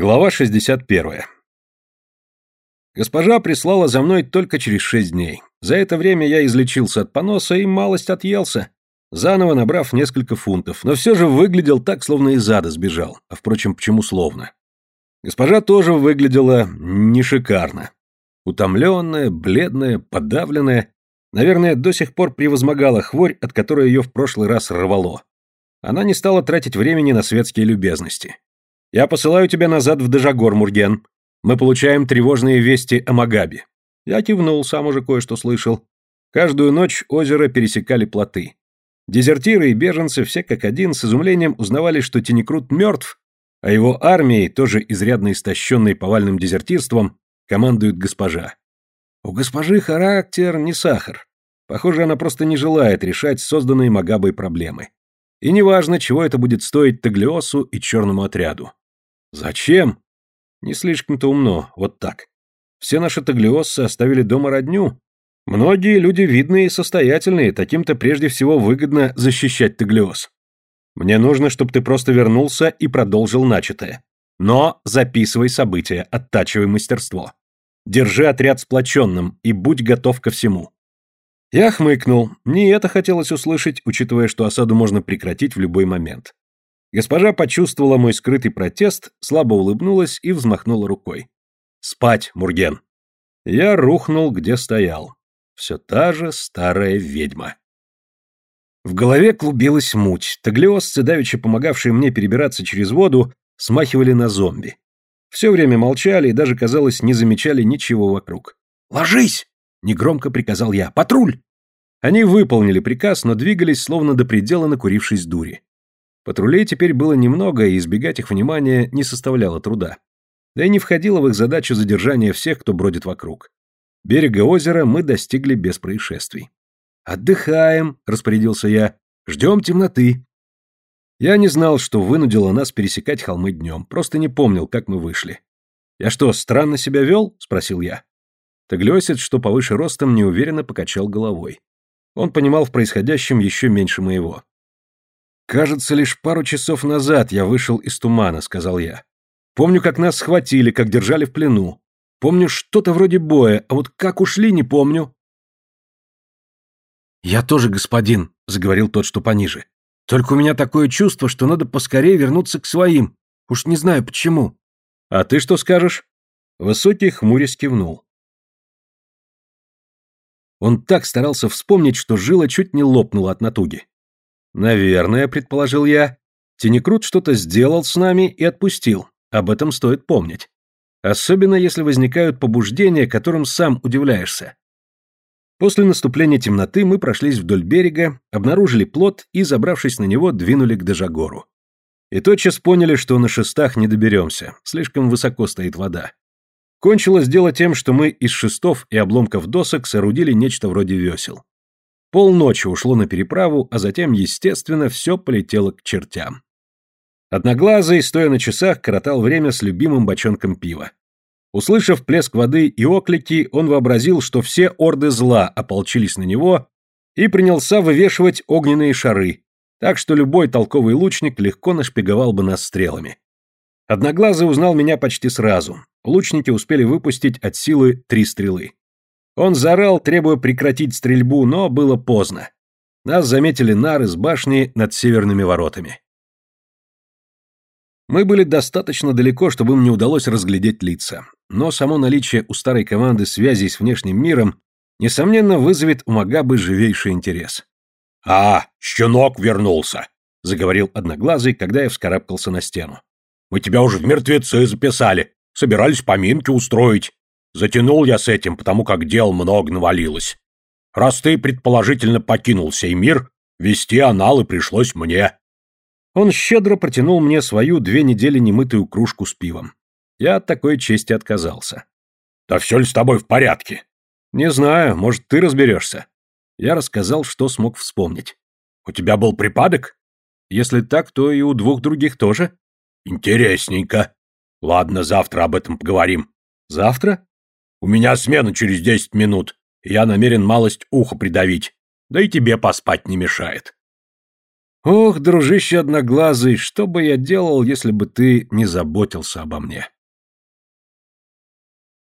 Глава 61. Госпожа прислала за мной только через шесть дней. За это время я излечился от поноса и малость отъелся, заново набрав несколько фунтов, но все же выглядел так, словно из ада сбежал, а, впрочем, почему словно. Госпожа тоже выглядела не шикарно. Утомленная, бледная, подавленная, наверное, до сих пор превозмогала хворь, от которой ее в прошлый раз рвало. Она не стала тратить времени на светские любезности. Я посылаю тебя назад в Дежагор, Мурген. Мы получаем тревожные вести о Магабе. Я кивнул, сам уже кое-что слышал. Каждую ночь озеро пересекали плоты. Дезертиры и беженцы все как один с изумлением узнавали, что Тенекрут мертв, а его армией, тоже изрядно истощенной повальным дезертирством, командует госпожа. У госпожи характер не сахар. Похоже, она просто не желает решать созданные Магабой проблемы. И неважно, чего это будет стоить Таглиосу и черному отряду. Зачем? Не слишком-то умно, вот так. Все наши таглиоссы оставили дома родню. Многие люди видные и состоятельные, таким-то прежде всего выгодно защищать таглиос. Мне нужно, чтобы ты просто вернулся и продолжил начатое. Но записывай события, оттачивай мастерство. Держи отряд сплоченным и будь готов ко всему. Я хмыкнул. Не это хотелось услышать, учитывая, что осаду можно прекратить в любой момент. Госпожа почувствовала мой скрытый протест, слабо улыбнулась и взмахнула рукой. «Спать, Мурген!» Я рухнул, где стоял. Все та же старая ведьма. В голове клубилась муть. Таглиосцы, давеча помогавшие мне перебираться через воду, смахивали на зомби. Все время молчали и даже, казалось, не замечали ничего вокруг. «Ложись!» — негромко приказал я. «Патруль!» Они выполнили приказ, но двигались, словно до предела накурившись дури. Патрулей теперь было немного, и избегать их внимания не составляло труда. Да и не входило в их задачу задержания всех, кто бродит вокруг. Берега озера мы достигли без происшествий. «Отдыхаем», — распорядился я. «Ждем темноты». Я не знал, что вынудило нас пересекать холмы днем, просто не помнил, как мы вышли. «Я что, странно себя вел?» — спросил я. Таглёсец, что повыше ростом, неуверенно покачал головой. Он понимал в происходящем еще меньше моего. «Кажется, лишь пару часов назад я вышел из тумана», — сказал я. «Помню, как нас схватили, как держали в плену. Помню что-то вроде боя, а вот как ушли, не помню». «Я тоже господин», — заговорил тот, что пониже. «Только у меня такое чувство, что надо поскорее вернуться к своим. Уж не знаю почему». «А ты что скажешь?» Высокий хмурясь кивнул. Он так старался вспомнить, что жила чуть не лопнула от натуги. Наверное, предположил я. Тенекрут что-то сделал с нами и отпустил. Об этом стоит помнить. Особенно если возникают побуждения, которым сам удивляешься. После наступления темноты мы прошлись вдоль берега, обнаружили плот и, забравшись на него, двинули к Дежагору. И тотчас поняли, что на шестах не доберемся, слишком высоко стоит вода. Кончилось дело тем, что мы из шестов и обломков досок соорудили нечто вроде весел. Полночи ушло на переправу, а затем, естественно, все полетело к чертям. Одноглазый, стоя на часах, коротал время с любимым бочонком пива. Услышав плеск воды и оклики, он вообразил, что все орды зла ополчились на него и принялся вывешивать огненные шары, так что любой толковый лучник легко нашпиговал бы нас стрелами. Одноглазый узнал меня почти сразу. Лучники успели выпустить от силы три стрелы. Он заорал, требуя прекратить стрельбу, но было поздно. Нас заметили нары с башни над северными воротами. Мы были достаточно далеко, чтобы им не удалось разглядеть лица. Но само наличие у старой команды связей с внешним миром, несомненно, вызовет у Магабы живейший интерес. «А, щенок вернулся», — заговорил Одноглазый, когда я вскарабкался на стену. «Мы тебя уже в мертвецы записали, собирались поминки устроить. Затянул я с этим, потому как дел много навалилось. Раз ты, предположительно, покинул сей мир, вести аналы пришлось мне. Он щедро протянул мне свою две недели немытую кружку с пивом. Я от такой чести отказался. Да все ли с тобой в порядке? Не знаю, может, ты разберешься. Я рассказал, что смог вспомнить. У тебя был припадок? Если так, то и у двух других тоже. Интересненько. Ладно, завтра об этом поговорим. Завтра? У меня смена через десять минут, и я намерен малость ухо придавить. Да и тебе поспать не мешает. Ох, дружище одноглазый, что бы я делал, если бы ты не заботился обо мне?